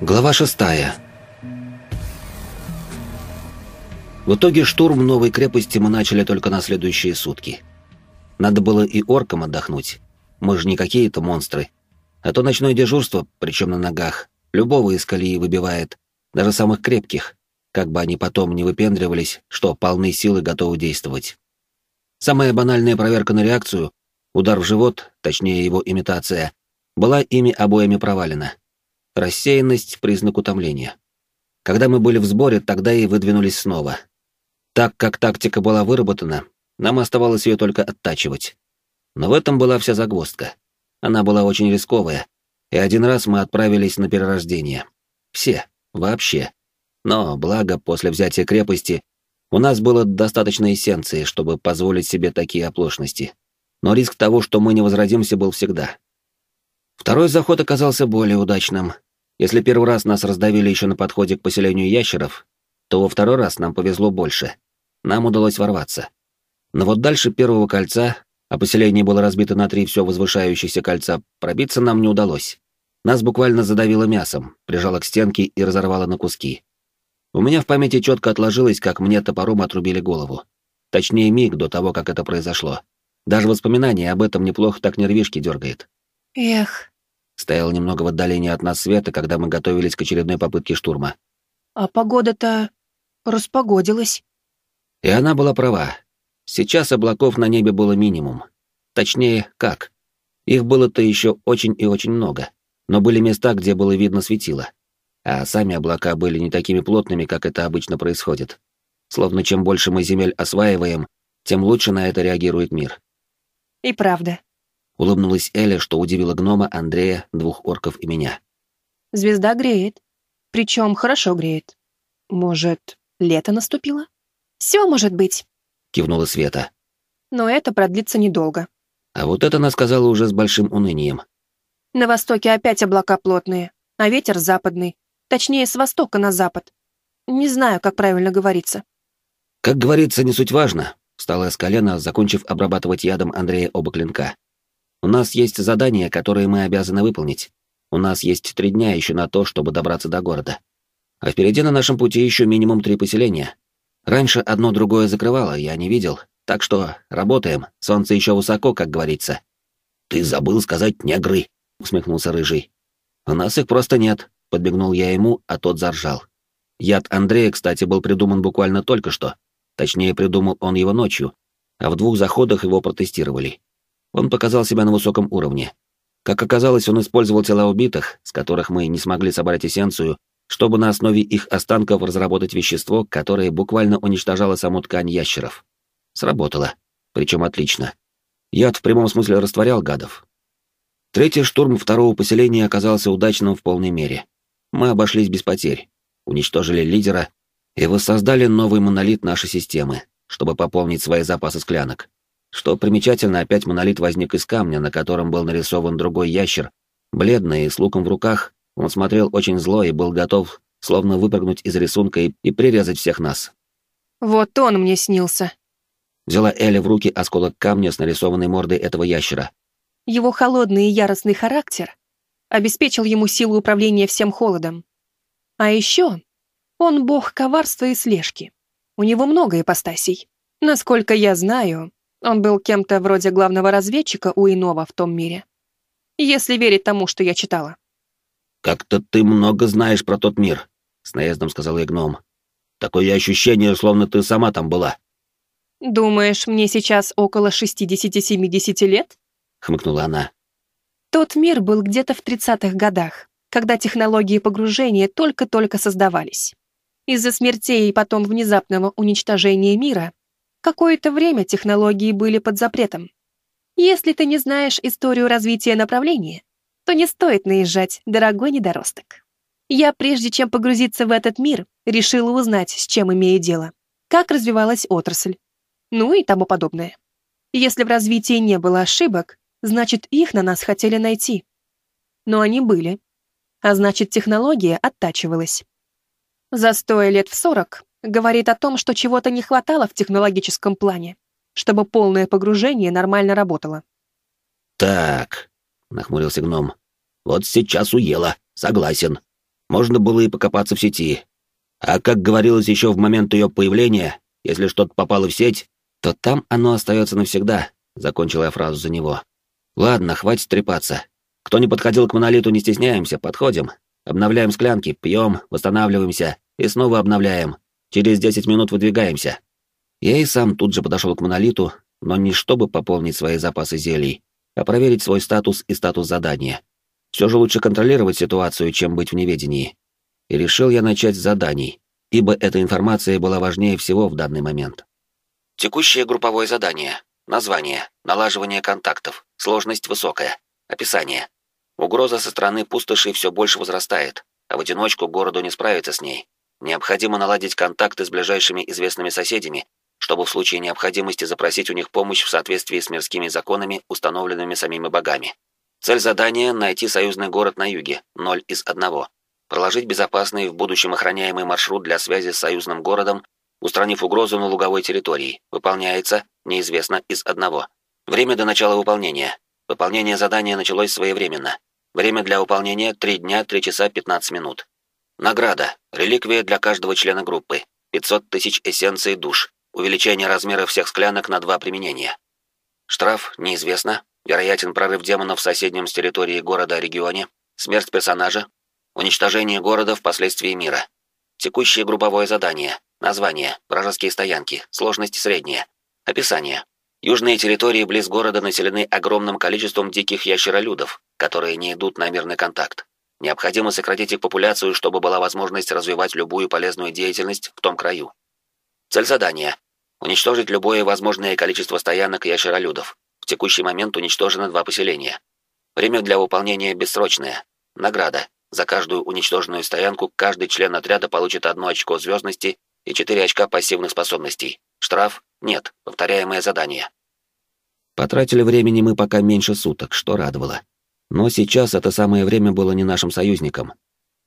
Глава шестая. В итоге штурм новой крепости мы начали только на следующие сутки. Надо было и оркам отдохнуть. Мы же не какие-то монстры. А то ночное дежурство, причем на ногах, любого из колеи выбивает, даже самых крепких, как бы они потом не выпендривались, что полны силы готовы действовать. Самая банальная проверка на реакцию, удар в живот, точнее его имитация, была ими обоими провалена. Рассеянность — признак утомления. Когда мы были в сборе, тогда и выдвинулись снова. Так как тактика была выработана, нам оставалось ее только оттачивать. Но в этом была вся загвоздка. Она была очень рисковая, и один раз мы отправились на перерождение. Все, вообще. Но, благо, после взятия крепости у нас было достаточно эссенции, чтобы позволить себе такие оплошности. Но риск того, что мы не возродимся, был всегда. Второй заход оказался более удачным. Если первый раз нас раздавили еще на подходе к поселению ящеров, то во второй раз нам повезло больше. Нам удалось ворваться. Но вот дальше первого кольца, а поселение было разбито на три все возвышающиеся кольца, пробиться нам не удалось. Нас буквально задавило мясом, прижало к стенке и разорвало на куски. У меня в памяти четко отложилось, как мне топором отрубили голову. Точнее, миг до того, как это произошло. Даже воспоминание об этом неплохо так нервишки дергает. Эх. Стоял немного в отдалении от нас света, когда мы готовились к очередной попытке штурма. А погода-то распогодилась. И она была права. Сейчас облаков на небе было минимум. Точнее, как? Их было-то еще очень и очень много. Но были места, где было видно светило. А сами облака были не такими плотными, как это обычно происходит. Словно чем больше мы земель осваиваем, тем лучше на это реагирует мир. И правда. Улыбнулась Эля, что удивила гнома, Андрея, двух орков и меня. Звезда греет. Причем хорошо греет. Может, лето наступило? Все может быть, кивнула Света. Но это продлится недолго. А вот это она сказала уже с большим унынием. На востоке опять облака плотные, а ветер западный. Точнее, с востока на запад. Не знаю, как правильно говорится. Как говорится, не суть важно. Встала с колена, закончив обрабатывать ядом Андрея оба клинка. У нас есть задания, которые мы обязаны выполнить. У нас есть три дня еще на то, чтобы добраться до города. А впереди на нашем пути еще минимум три поселения. Раньше одно другое закрывало, я не видел. Так что работаем, солнце еще высоко, как говорится. «Ты забыл сказать негры», — усмехнулся Рыжий. «У нас их просто нет», — подбегнул я ему, а тот заржал. Яд Андрея, кстати, был придуман буквально только что. Точнее, придумал он его ночью, а в двух заходах его протестировали. Он показал себя на высоком уровне. Как оказалось, он использовал тела убитых, с которых мы не смогли собрать эссенцию, чтобы на основе их останков разработать вещество, которое буквально уничтожало саму ткань ящеров. Сработало. Причем отлично. Яд в прямом смысле растворял гадов. Третий штурм второго поселения оказался удачным в полной мере. Мы обошлись без потерь, уничтожили лидера и воссоздали новый монолит нашей системы, чтобы пополнить свои запасы склянок. Что примечательно, опять монолит возник из камня, на котором был нарисован другой ящер, бледный и с луком в руках, он смотрел очень зло и был готов словно выпрыгнуть из рисунка и, и прирезать всех нас. «Вот он мне снился», Взяла Эля в руки осколок камня с нарисованной мордой этого ящера. Его холодный и яростный характер обеспечил ему силу управления всем холодом. А еще он бог коварства и слежки. У него много ипостасей. Насколько я знаю, он был кем-то вроде главного разведчика у иного в том мире. Если верить тому, что я читала. «Как-то ты много знаешь про тот мир», — с наездом сказал я гном. «Такое ощущение, словно ты сама там была». «Думаешь, мне сейчас около 60-70 лет?» — хмыкнула она. «Тот мир был где-то в 30-х годах, когда технологии погружения только-только создавались. Из-за смертей и потом внезапного уничтожения мира какое-то время технологии были под запретом. Если ты не знаешь историю развития направления, то не стоит наезжать, дорогой недоросток. Я, прежде чем погрузиться в этот мир, решила узнать, с чем имею дело, как развивалась отрасль, ну и тому подобное. Если в развитии не было ошибок, значит, их на нас хотели найти. Но они были. А значит, технология оттачивалась. Застой лет в сорок говорит о том, что чего-то не хватало в технологическом плане, чтобы полное погружение нормально работало. «Так», — нахмурился гном, — «вот сейчас уела». Согласен. Можно было и покопаться в сети. А как говорилось еще в момент ее появления, если что-то попало в сеть, то там оно остается навсегда, закончила я фразу за него. Ладно, хватит трепаться. Кто не подходил к монолиту, не стесняемся, подходим. Обновляем склянки, пьем, восстанавливаемся и снова обновляем. Через 10 минут выдвигаемся. Я и сам тут же подошел к монолиту, но не чтобы пополнить свои запасы зелий, а проверить свой статус и статус задания. Все же лучше контролировать ситуацию, чем быть в неведении. И решил я начать с заданий, ибо эта информация была важнее всего в данный момент. Текущее групповое задание. Название. Налаживание контактов. Сложность высокая. Описание. Угроза со стороны пустоши все больше возрастает, а в одиночку городу не справиться с ней. Необходимо наладить контакты с ближайшими известными соседями, чтобы в случае необходимости запросить у них помощь в соответствии с мирскими законами, установленными самими богами. Цель задания — найти союзный город на юге, ноль из одного. Проложить безопасный, в будущем охраняемый маршрут для связи с союзным городом, устранив угрозу на луговой территории. Выполняется, неизвестно, из одного. Время до начала выполнения. Выполнение задания началось своевременно. Время для выполнения — 3 дня, 3 часа, 15 минут. Награда. Реликвия для каждого члена группы. 500 тысяч эссенций душ. Увеличение размера всех склянок на два применения. Штраф неизвестно. Вероятен прорыв демонов в соседнем с территории города-регионе. Смерть персонажа. Уничтожение города впоследствии мира. Текущее групповое задание. Название. Вражеские стоянки. Сложность средняя. Описание. Южные территории близ города населены огромным количеством диких ящеролюдов, которые не идут на мирный контакт. Необходимо сократить их популяцию, чтобы была возможность развивать любую полезную деятельность в том краю. Цель задания — уничтожить любое возможное количество стоянок ящеролюдов. В текущий момент уничтожено два поселения. Время для выполнения бессрочное. Награда. За каждую уничтоженную стоянку каждый член отряда получит одно очко звездности и четыре очка пассивных способностей. Штраф нет, повторяемое задание. Потратили времени мы пока меньше суток, что радовало. Но сейчас это самое время было не нашим союзником.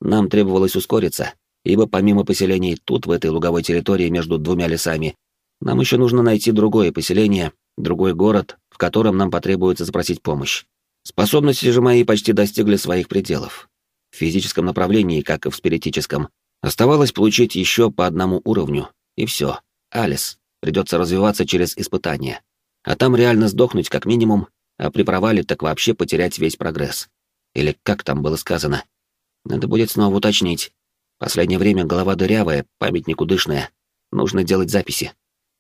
Нам требовалось ускориться, ибо помимо поселений тут, в этой луговой территории между двумя лесами, нам еще нужно найти другое поселение, другой город, в котором нам потребуется запросить помощь. Способности же мои почти достигли своих пределов. В физическом направлении, как и в спиритическом, оставалось получить еще по одному уровню, и все. Алис. Придется развиваться через испытания. А там реально сдохнуть как минимум, а при провале так вообще потерять весь прогресс. Или как там было сказано? Надо будет снова уточнить. Последнее время голова дырявая, память никудышная. Нужно делать записи.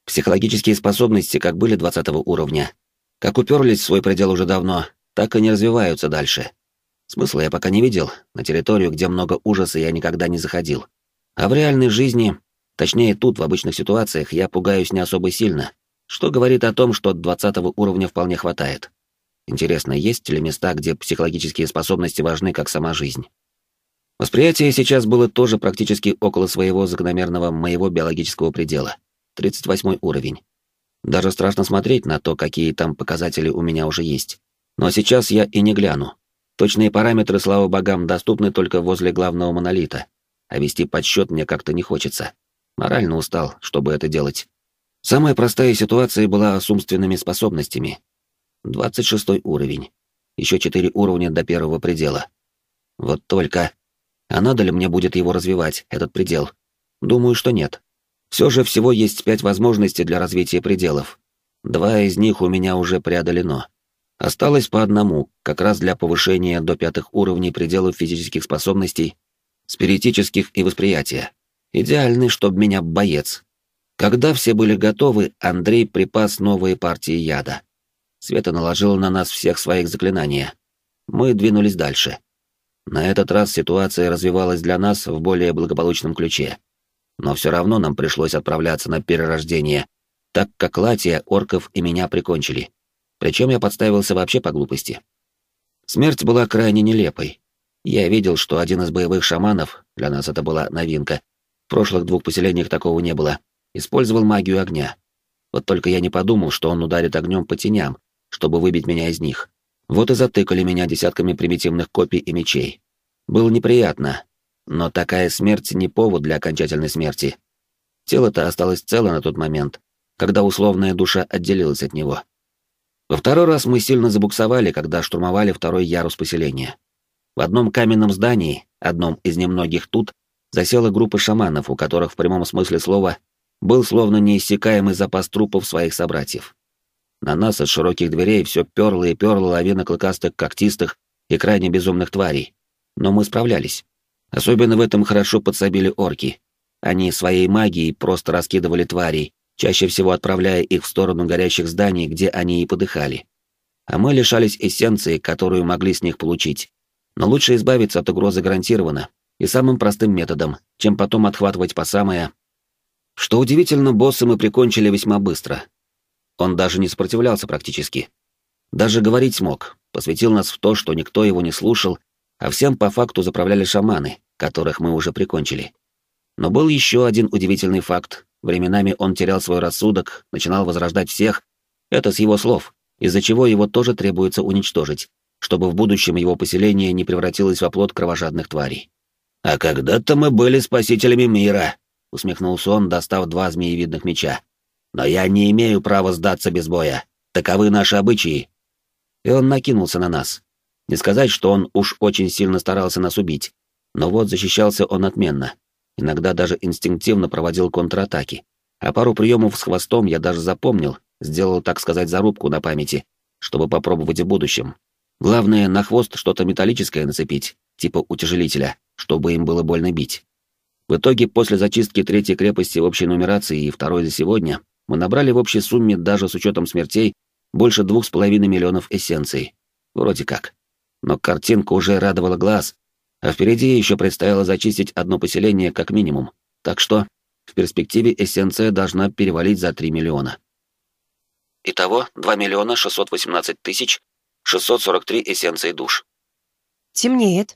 Психологические способности как были 20 уровня, как уперлись в свой предел уже давно, так и не развиваются дальше. Смысла я пока не видел, на территорию, где много ужаса, я никогда не заходил. А в реальной жизни Точнее, тут, в обычных ситуациях, я пугаюсь не особо сильно, что говорит о том, что 20 уровня вполне хватает. Интересно, есть ли места, где психологические способности важны, как сама жизнь? Восприятие сейчас было тоже практически около своего закономерного моего биологического предела. 38 уровень. Даже страшно смотреть на то, какие там показатели у меня уже есть. Но сейчас я и не гляну. Точные параметры, слава богам, доступны только возле главного монолита, а вести подсчет мне как-то не хочется. Морально устал, чтобы это делать. Самая простая ситуация была с умственными способностями. 26 уровень. Еще четыре уровня до первого предела. Вот только... А надо ли мне будет его развивать, этот предел? Думаю, что нет. Все же всего есть пять возможностей для развития пределов. Два из них у меня уже преодолено. Осталось по одному, как раз для повышения до пятых уровней пределов физических способностей, спиритических и восприятия. Идеальный, чтоб меня боец. Когда все были готовы, Андрей припас новые партии яда. Света наложила на нас всех своих заклинания. Мы двинулись дальше. На этот раз ситуация развивалась для нас в более благополучном ключе. Но все равно нам пришлось отправляться на перерождение, так как Латия, орков и меня прикончили. Причем я подставился вообще по глупости. Смерть была крайне нелепой. Я видел, что один из боевых шаманов, для нас это была новинка, в прошлых двух поселениях такого не было. Использовал магию огня. Вот только я не подумал, что он ударит огнем по теням, чтобы выбить меня из них. Вот и затыкали меня десятками примитивных копий и мечей. Было неприятно, но такая смерть не повод для окончательной смерти. Тело-то осталось цело на тот момент, когда условная душа отделилась от него. Во второй раз мы сильно забуксовали, когда штурмовали второй ярус поселения. В одном каменном здании, одном из немногих тут, засела группа шаманов, у которых в прямом смысле слова был словно неиссякаемый запас трупов своих собратьев. На нас из широких дверей все перло и перло лавина клыкастых, когтистых и крайне безумных тварей. Но мы справлялись. Особенно в этом хорошо подсобили орки. Они своей магией просто раскидывали тварей, чаще всего отправляя их в сторону горящих зданий, где они и подыхали. А мы лишались эссенции, которую могли с них получить. Но лучше избавиться от угрозы гарантированно, и самым простым методом, чем потом отхватывать по самое... Что удивительно, босса мы прикончили весьма быстро. Он даже не сопротивлялся практически. Даже говорить смог, посвятил нас в то, что никто его не слушал, а всем по факту заправляли шаманы, которых мы уже прикончили. Но был еще один удивительный факт. Временами он терял свой рассудок, начинал возрождать всех. Это с его слов, из-за чего его тоже требуется уничтожить, чтобы в будущем его поселение не превратилось в оплот кровожадных тварей. «А когда-то мы были спасителями мира», — усмехнулся он, достав два змеевидных меча. «Но я не имею права сдаться без боя. Таковы наши обычаи». И он накинулся на нас. Не сказать, что он уж очень сильно старался нас убить, но вот защищался он отменно, иногда даже инстинктивно проводил контратаки. А пару приемов с хвостом я даже запомнил, сделал, так сказать, зарубку на памяти, чтобы попробовать в будущем. Главное, на хвост что-то металлическое нацепить, типа утяжелителя, чтобы им было больно бить. В итоге, после зачистки третьей крепости общей нумерации и второй за сегодня, мы набрали в общей сумме, даже с учетом смертей, больше двух с половиной миллионов эссенций. Вроде как. Но картинка уже радовала глаз, а впереди еще предстояло зачистить одно поселение как минимум, так что в перспективе эссенция должна перевалить за 3 миллиона. Итого 2 миллиона 618 тысяч 643 эссенции душ. Темнеет.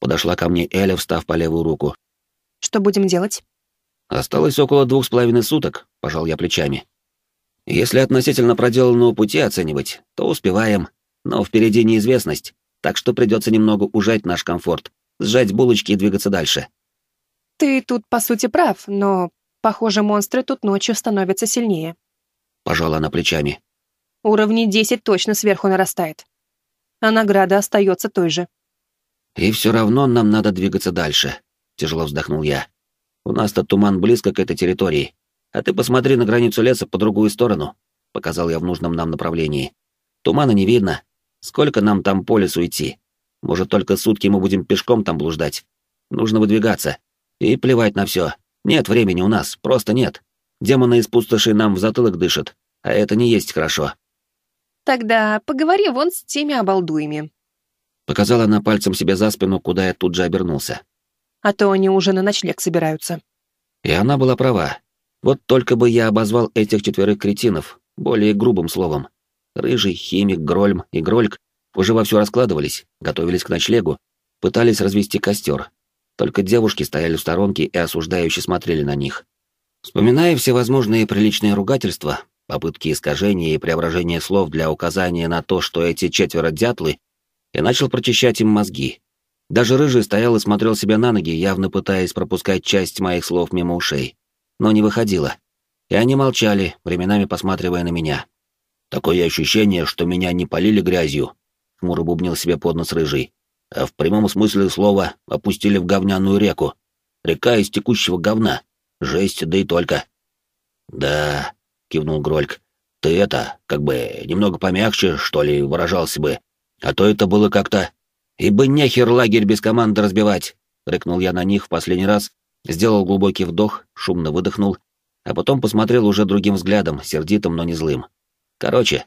Подошла ко мне Эля, встав по левую руку. Что будем делать? Осталось около двух с половиной суток, пожал я плечами. Если относительно проделанного пути оценивать, то успеваем, но впереди неизвестность, так что придется немного ужать наш комфорт, сжать булочки и двигаться дальше. Ты тут, по сути, прав, но, похоже, монстры тут ночью становятся сильнее. Пожала она плечами. Уровни 10 точно сверху нарастает. А награда остается той же. И все равно нам надо двигаться дальше, тяжело вздохнул я. У нас-то туман близко к этой территории. А ты посмотри на границу леса по другую сторону, показал я в нужном нам направлении. Тумана не видно, Сколько нам там по лесу идти? Может, только сутки мы будем пешком там блуждать? Нужно выдвигаться. И плевать на все. Нет времени у нас, просто нет. Демоны из пустоши нам в затылок дышат, а это не есть хорошо. Тогда поговори вон с теми обалдуями. Показала она пальцем себе за спину, куда я тут же обернулся. А то они уже на ночлег собираются. И она была права. Вот только бы я обозвал этих четверых кретинов более грубым словом. Рыжий, Химик, Грольм и Грольк уже вовсю раскладывались, готовились к ночлегу, пытались развести костер. Только девушки стояли в сторонке и осуждающе смотрели на них. Вспоминая всевозможные приличные ругательства, попытки искажения и преображения слов для указания на то, что эти четверо дятлы, я начал прочищать им мозги. Даже Рыжий стоял и смотрел себе на ноги, явно пытаясь пропускать часть моих слов мимо ушей. Но не выходило. И они молчали, временами посматривая на меня. Такое ощущение, что меня не полили грязью, — хмуро бубнил себе под нос рыжий, а в прямом смысле слова опустили в говняную реку. Река из текущего говна. Жесть, да и только. Да, — кивнул Грольк, — ты это, как бы, немного помягче, что ли, выражался бы. А то это было как-то... Ибо нехер лагерь без команды разбивать, — рыкнул я на них в последний раз, сделал глубокий вдох, шумно выдохнул, а потом посмотрел уже другим взглядом, сердитым, но не злым. Короче,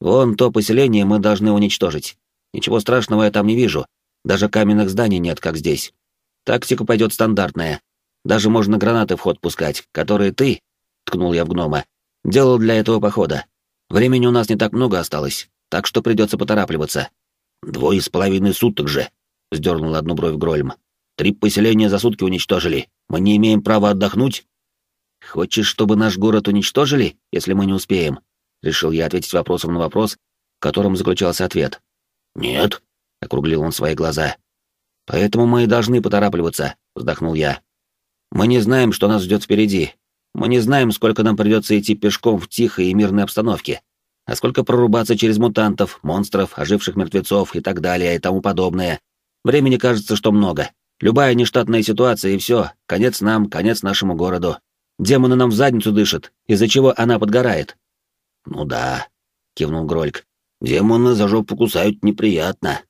вон то поселение мы должны уничтожить. Ничего страшного я там не вижу. Даже каменных зданий нет, как здесь. Тактика пойдет стандартная. Даже можно гранаты в ход пускать, которые ты, — ткнул я в гнома, — делал для этого похода. Времени у нас не так много осталось, так что придется поторапливаться. Двое с половиной суток же, — сдернул одну бровь Грольм. Три поселения за сутки уничтожили. Мы не имеем права отдохнуть? Хочешь, чтобы наш город уничтожили, если мы не успеем? Решил я ответить вопросом на вопрос, в котором заключался ответ. «Нет», — округлил он свои глаза. «Поэтому мы и должны поторапливаться», — вздохнул я. «Мы не знаем, что нас ждет впереди. Мы не знаем, сколько нам придется идти пешком в тихой и мирной обстановке, а сколько прорубаться через мутантов, монстров, оживших мертвецов и так далее и тому подобное. Времени кажется, что много. Любая нештатная ситуация, и все. Конец нам, конец нашему городу. Демоны нам в задницу дышат, из-за чего она подгорает. Ну да, кивнул Грольк. Демоны за жопу кусают неприятно.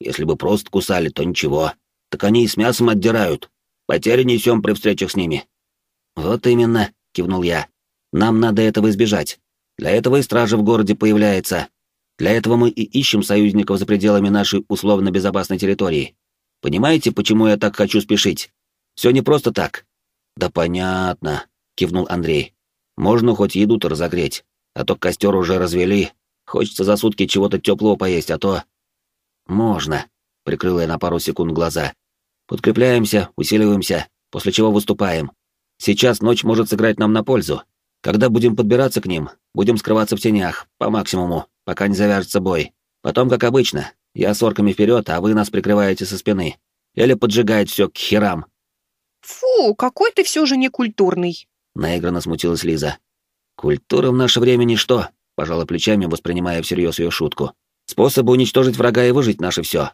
Если бы просто кусали, то ничего. Так они и с мясом отдирают. Потери несем при встречах с ними. Вот именно, кивнул я. Нам надо этого избежать. Для этого и стража в городе появляется. Для этого мы и ищем союзников за пределами нашей условно безопасной территории. Понимаете, почему я так хочу спешить? Все не просто так. Да понятно, кивнул Андрей. Можно хоть еду-то разогреть, а то костер уже развели. Хочется за сутки чего-то теплого поесть, а то... Можно, прикрыл я на пару секунд глаза. Подкрепляемся, усиливаемся, после чего выступаем. Сейчас ночь может сыграть нам на пользу. Когда будем подбираться к ним, будем скрываться в тенях, по максимуму, пока не завяжется бой. Потом, как обычно, я с орками вперед, а вы нас прикрываете со спины. Или поджигает все к херам. Фу, какой ты все же некультурный. Наигранно смутилась Лиза. Культура в наше время ничто, пожала плечами, воспринимая всерьез ее шутку. Способы уничтожить врага и выжить наше все.